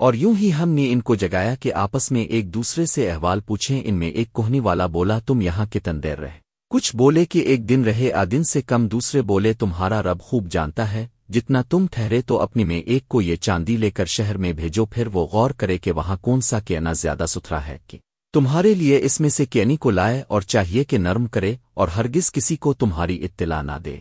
اور یوں ہی ہم نے ان کو جگایا کہ آپس میں ایک دوسرے سے احوال پوچھیں، ان میں ایک کوہنی والا بولا، تم یہاں کتن دیر رہے؟ کچھ بولے کہ ایک دن رہے، آ دن سے کم دوسرے بولے، تمہارا رب خوب جانتا ہے، جتنا تم ٹھہرے تو اپنی میں ایک کو یہ چاندی لے کر شہر میں بھیجو، پھر وہ غور کرے کہ وہاں کون سا کینا زیادہ ستھرا ہے کہ تمہارے لیے اس میں سے کینی کو لائے اور چاہیے کہ نرم کرے اور ہرگز کسی کو تمہاری اطلاع نہ دے۔